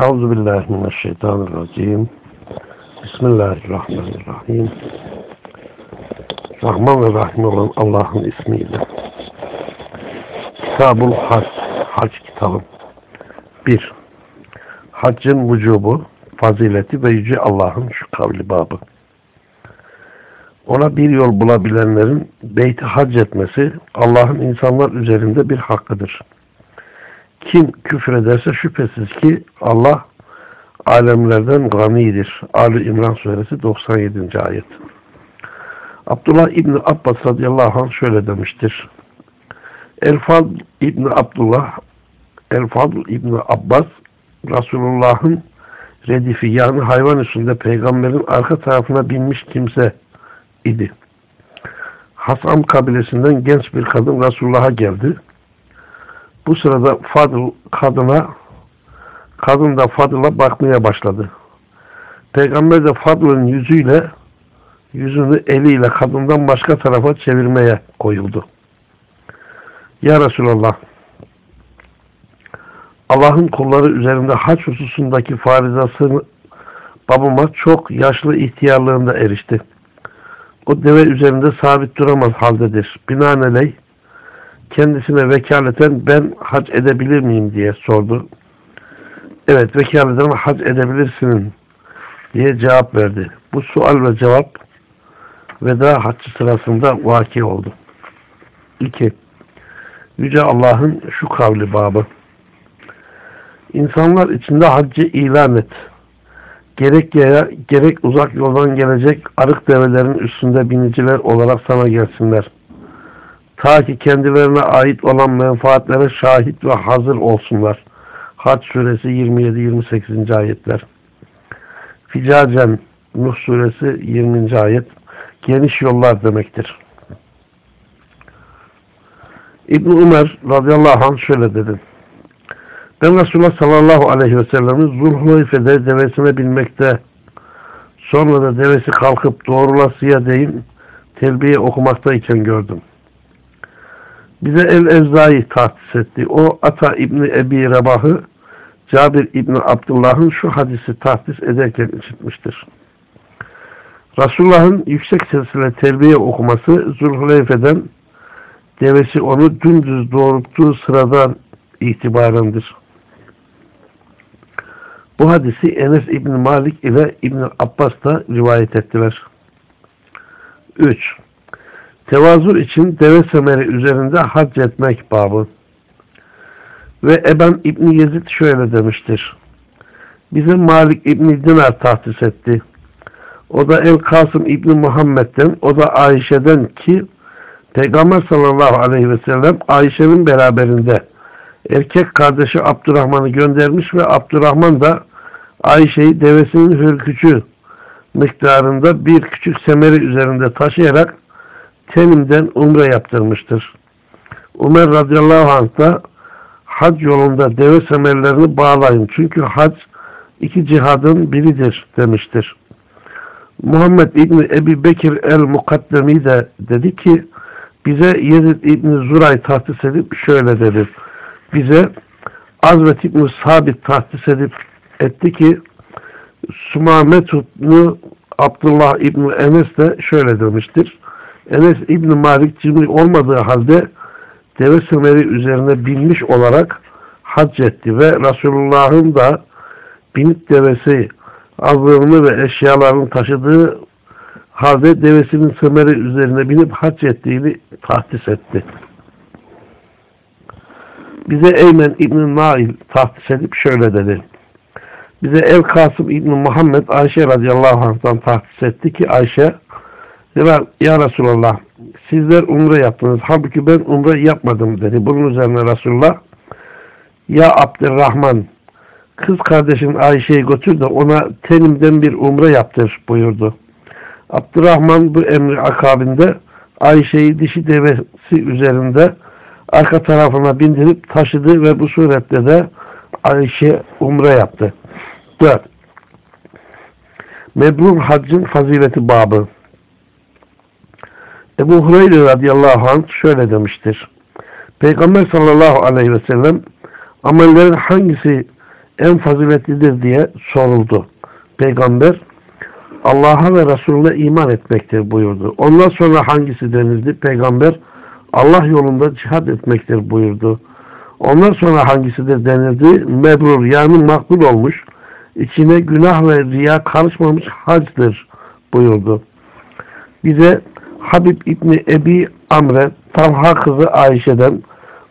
Euzu billahi mineşşeytanirracim. Bismillahirrahmanirrahim. Rahman ve Rahim olan Allah'ın ismiyle. Kitabul Hac, Hac kitabı. 1. Haccın vücubu, fazileti ve yüce Allah'ın şu kavli babı. Ona bir yol bulabilenlerin beyti hac etmesi Allah'ın insanlar üzerinde bir hakkıdır. Kim küfür ederse şüphesiz ki Allah alemlerden ganidir. Ali İmran suresi 97. ayet. Abdullah İbni Abbas radıyallahu anh şöyle demiştir. El-Fadl İbni Abdullah El-Fadl İbni Abbas Resulullah'ın redifi yani hayvan üstünde peygamberin arka tarafına binmiş kimse idi. Hasam kabilesinden genç bir kadın Resulullah'a geldi. Bu sırada Fadıl kadına kadın da Fadıl'a bakmaya başladı. Peygamber de Fadıl'ın yüzüyle yüzünü eliyle kadından başka tarafa çevirmeye koyuldu. Ya Resulallah Allah'ın kulları üzerinde haç hususundaki farizasını babama çok yaşlı ihtiyarlığında erişti. O deve üzerinde sabit duramaz haldedir. Binaenaleyh kendisine vekaleten ben hac edebilir miyim diye sordu. Evet vekaleten hac edebilirsin diye cevap verdi. Bu sual ve cevap veda haccı sırasında vaki oldu. 2. Yüce Allah'ın şu kavli babı. İnsanlar içinde haccı ilan et. Gerek yaya gerek uzak yoldan gelecek arık develerin üstünde biniciler olarak sana gelsinler. Ta ki kendilerine ait olan menfaatlere şahit ve hazır olsunlar. Hac suresi 27-28. ayetler. Ficacen Nuh suresi 20. ayet geniş yollar demektir. İbn Ömer radıyallahu anh şöyle dedi. Ben Resulullah sallallahu aleyhi ve sellem'i Zulhuleyfe'de devesine binmekte sonra da devesi kalkıp doğrulasıya değin telbiye okumaktayken gördüm. Bize El-Evza'yı tahsis etti. O Ata İbni Ebi Rebah'ı Cabir İbni Abdullah'ın şu hadisi tahsis ederken işitmiştir. Resulullah'ın yüksek sesle terbiye okuması Zulhuleyfe'den devesi onu dümdüz doğrulttuğu sıradan itibarendir. Bu hadisi Enes İbni Malik ile İbni Abbas da rivayet ettiler. 3. Tevazu için deve semeri üzerinde hac etmek babı. Ve Eban İbni Yezid şöyle demiştir. Bizim Malik İbni Dinar tahsis etti. O da El Kasım İbni Muhammed'den, o da Ayşe'den ki Peygamber sallallahu aleyhi ve sellem Ayşe'nin beraberinde erkek kardeşi Abdurrahman'ı göndermiş ve Abdurrahman da Ayşe'yi devesinin hürkücü miktarında bir küçük semeri üzerinde taşıyarak Tenim'den umre yaptırmıştır. Ömer radıyallahu anh da hac yolunda deve semerlerini bağlayın. Çünkü hac iki cihadın biridir demiştir. Muhammed İbni Ebi Bekir el-Mukaddemi de dedi ki bize Yezid İbni Zuray tahsis edip şöyle dedi. Bize Azvet İbni Sabit tahsis edip etti ki Sumametubnu Abdullah İbni Enes de şöyle demiştir. Enes İbni Malik cimri olmadığı halde deve semeri üzerine binmiş olarak hac etti ve Resulullah'ın da binip devesi azlığını ve eşyalarını taşıdığı halde devesinin semeri üzerine binip hac ettiğini tahsis etti. Bize Eymen İbn Nail tahsis edip şöyle dedi. Bize El Kasım İbn Muhammed Ayşe radıyallahu anh'tan tahsis etti ki Ayşe ya Resulallah sizler umre yaptınız. Halbuki ben umre yapmadım dedi. Bunun üzerine Resulullah ya Abdurrahman kız kardeşin Ayşe'yi götür de ona tenimden bir umre yaptır buyurdu. Abdurrahman bu emri akabinde Ayşe'yi dişi devesi üzerinde arka tarafına bindirip taşıdı ve bu suretle de Ayşe umre yaptı. 4. Mebrur haccın fazileti babı Ebu Hureyre radıyallahu anh şöyle demiştir. Peygamber sallallahu aleyhi ve sellem amellerin hangisi en faziletlidir diye soruldu. Peygamber Allah'a ve Resulüne iman etmektir buyurdu. Ondan sonra hangisi denildi? Peygamber Allah yolunda cihad etmektir buyurdu. Ondan sonra hangisidir denildi? Mebrur yani makbul olmuş, içine günah ve riya karışmamış hacdır buyurdu. Bize Habib İbni Ebi Amre Talha kızı Ayşe'den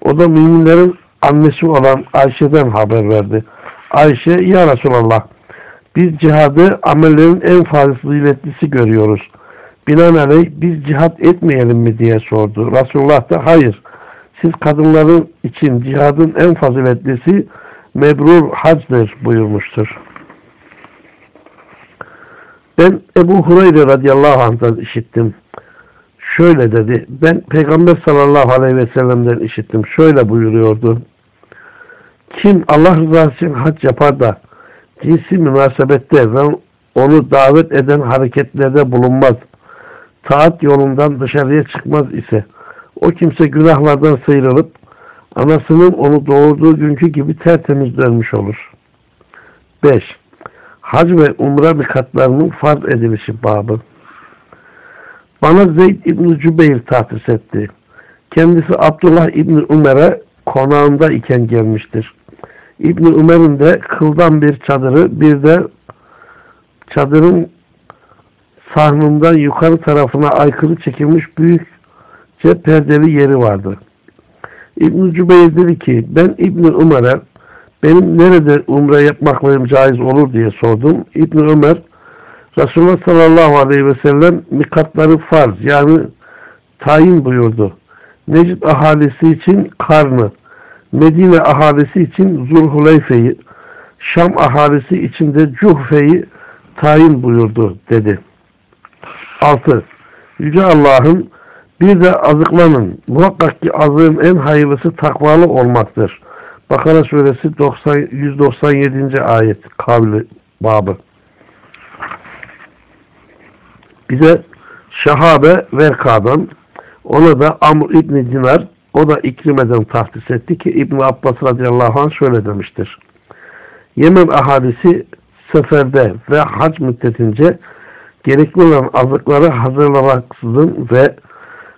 o da müminlerin annesi olan Ayşe'den haber verdi. Ayşe ya Resulallah biz cihadı amellerin en faziletlisi görüyoruz. Binaenaleyh biz cihat etmeyelim mi diye sordu. Resulullah da hayır. Siz kadınların için cihadın en faziletlisi mebrur hacdır buyurmuştur. Ben Ebu Hureyre radıyallahu anh'tan işittim. Şöyle dedi. Ben Peygamber sallallahu aleyhi ve sellem'den işittim. Şöyle buyuruyordu. Kim Allah rızası için hac yapar da cinsi münasebette ve onu davet eden hareketlerde bulunmaz. Taat yolundan dışarıya çıkmaz ise o kimse günahlardan sıyrılıp anasının onu doğurduğu günkü gibi tertemiz dönmüş olur. 5. Hac ve umre mikatlarının farz edilişi babı. Bana Zeyd İbni Cübeyr tahsis etti. Kendisi Abdullah İbni Umer'e konağında iken gelmiştir. İbni Umer'in de kıldan bir çadırı bir de çadırın sahnından yukarı tarafına aykırı çekilmiş büyükçe perdeli yeri vardı. İbn-i Cübeyr dedi ki ben İbn-i Ömer'e benim nerede umre yapmaklarım caiz olur diye sordum. İbn-i Ömer Resulullah sallallahu aleyhi ve sellem mikatları farz yani tayin buyurdu. Necid ahalisi için karnı, Medine ahalisi için Zulhuleyfe'yi, Şam ahalisi için de Cuhfe'yi tayin buyurdu dedi. 6. Yüce Allah'ın bir de azıklanın. Muhakkak ki azığın en hayırlısı takvalı olmaktır. Bakara suresi 90, 197. ayet kavli babı. Bize Şahabe Verka'dan ona da Amr İbni Dinar o da İkrime'den tahsis etti ki İbn Abbas radıyallahu anh şöyle demiştir. Yemen ahalisi seferde ve hac müddetince gerekli olan azıkları hazırlamaksızın ve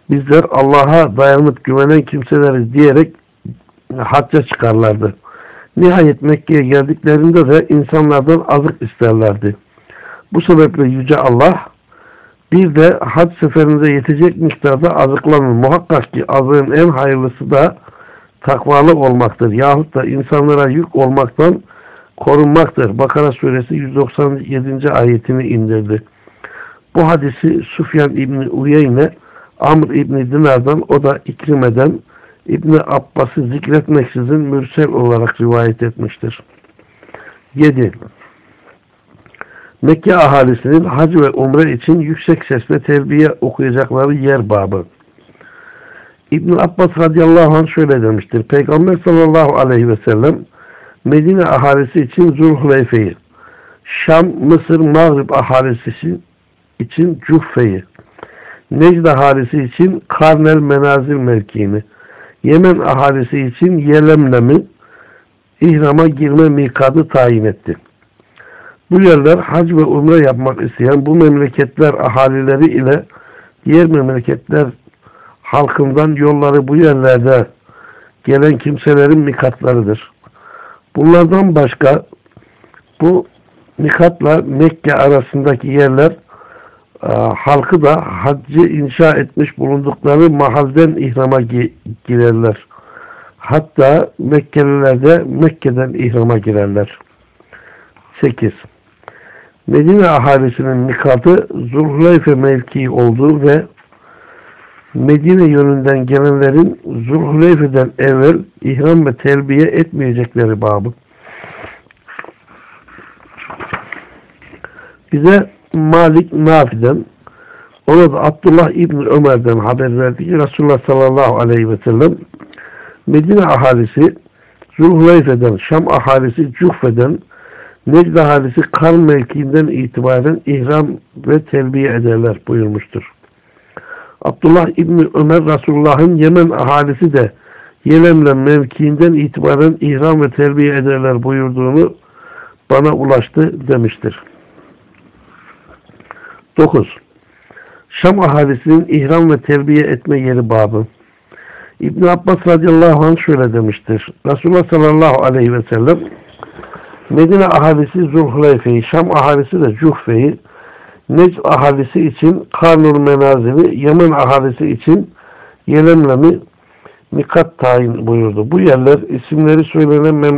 bizler Allah'a dayanıp güvenen kimseleriz diyerek hacca çıkarlardı. Nihayet Mekke'ye geldiklerinde de insanlardan azık isterlerdi. Bu sebeple Yüce Allah bir de hac seferinde yetecek miktarda azıklanın. Muhakkak ki azığın en hayırlısı da takvalı olmaktır. Yahut da insanlara yük olmaktan korunmaktır. Bakara suresi 197. ayetini indirdi. Bu hadisi Sufyan İbni Uyeyne Amr İbni Dinar'dan o da İkrime'den İbni Abbas'ı zikretmeksizin mürsel olarak rivayet etmiştir. 7. Mekke ahalisinin hac ve umre için yüksek sesle terbiye okuyacakları yer babı. İbn Abbas radıyallahu anh şöyle demiştir. Peygamber sallallahu aleyhi ve sellem Medine ahalisi için Zulhuleyfe'yi, Şam, Mısır, Mağrib ahalisi için Cuffe'yi, Necd ahalisi için Karnel Menazil mevkiini, Yemen ahalisi için Yelemlem'i ihrama girme mikadı tayin etti. Bu yerler hac ve umre yapmak isteyen bu memleketler ahalileri ile diğer memleketler halkından yolları bu yerlerde gelen kimselerin mikatlarıdır. Bunlardan başka bu mikatla Mekke arasındaki yerler e, halkı da haccı inşa etmiş bulundukları mahalden ihrama girerler. Hatta Mekkeliler de Mekke'den ihrama girerler. 8. Medine ahalisinin mikatı Zulhuleyfe mevkii olduğu ve Medine yönünden gelenlerin Zulhuleyfe'den evvel ihram ve terbiye etmeyecekleri babı. Bize Malik Nafi'den ona da Abdullah İbni Ömer'den haber verdi ki Resulullah sallallahu aleyhi ve sellem Medine ahalisi Zulhuleyfe'den, Şam ahalisi Cuhfe'den, Necd ahalisi Kar mevkiinden itibaren ihram ve terbiye ederler buyurmuştur. Abdullah İbni Ömer Resulullah'ın Yemen ahalisi de Yelemlem mevkiinden itibaren ihram ve terbiye ederler buyurduğunu bana ulaştı demiştir. 9. Şam ahalisinin ihram ve terbiye etme yeri babı. İbn Abbas radıyallahu anh şöyle demiştir. Resulullah sallallahu aleyhi ve sellem Medine ahalisi Zulhuleyfe'yi, Şam ahalisi de Cuhfe'yi, Necd ahalisi için Karnul Menazili, Yemen ahalisi için Yelemlem'i mikat tayin buyurdu. Bu yerler isimleri söylenen